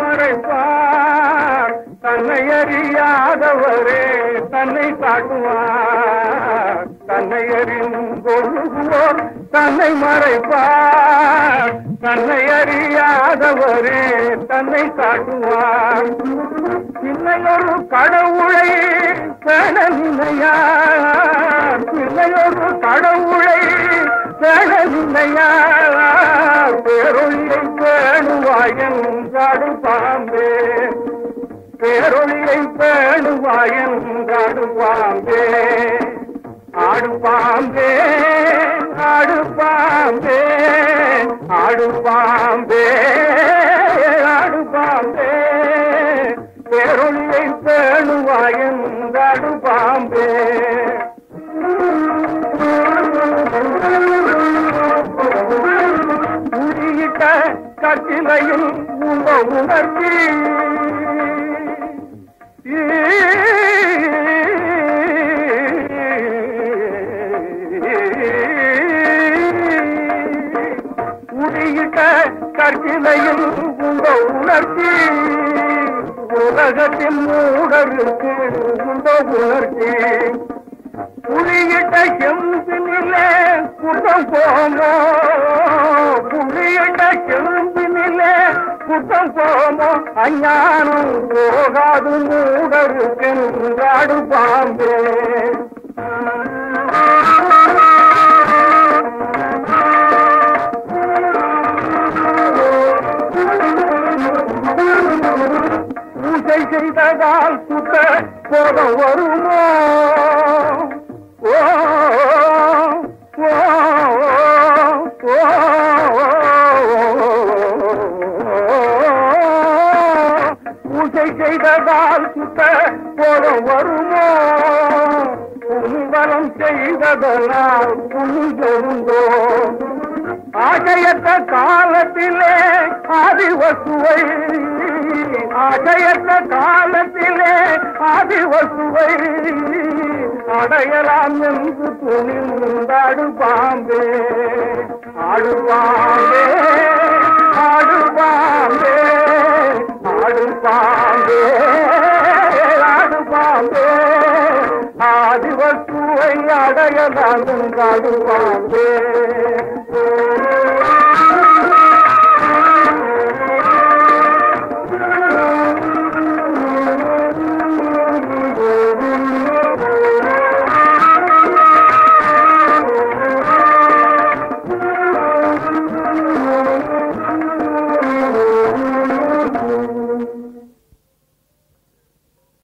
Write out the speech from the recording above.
மறைப்பார். தன்னை அறியாதவரே தன்னை காட்டுவார். தன்னை அறிந்தொழுகுவோர் தன்னை மறைப்பார். தன்னை அறியாதவரே தன்னை காட்டுவார். இன்னையொரு கடவுளை பெண நினையார். பிள்ளையொரு கடவுளை பெண நினையார். பேரொழியை பேணுவாயன் காடு பாம்பே. பேரொழியை பேணுவாயன் காடு பாம்பே. ஆடு பாம்பே. உரியிட்ட கட்டிலையில் உங்க உணர்ச்சி உலகத்தின் மூடருக்கு உங்க உணர்ச்சி. புலியிட்ட செம்பினிலே குற்றம் போமோ புலியிட்ட செம்பினிலே குற்றம் போமோ அஞ்ஞானம் போகாது மூடருக்கு நாடு பாம்பே. பூஜை செய்ததால் சுத்த போதம் வருமோ ஓ பூஜை செய்ததால் சுத்த போதம் வருமோ புனிவரம் செய்ததனால் புனிதருந்தோ ஆகையற்ற காலத்திலே ஆதிவசுவை ஆசையற்ற காலத்திலே அது வசுவை அடையலாம் என்று துணிந்தாடு பாம்பே. ஆடு பாம்பே ஆடு பாம்பே ஆடு பாம்பே ஆடு பாம்பே. ஆதிவசுவை அடையலாம் என்றாடு பாம்பே.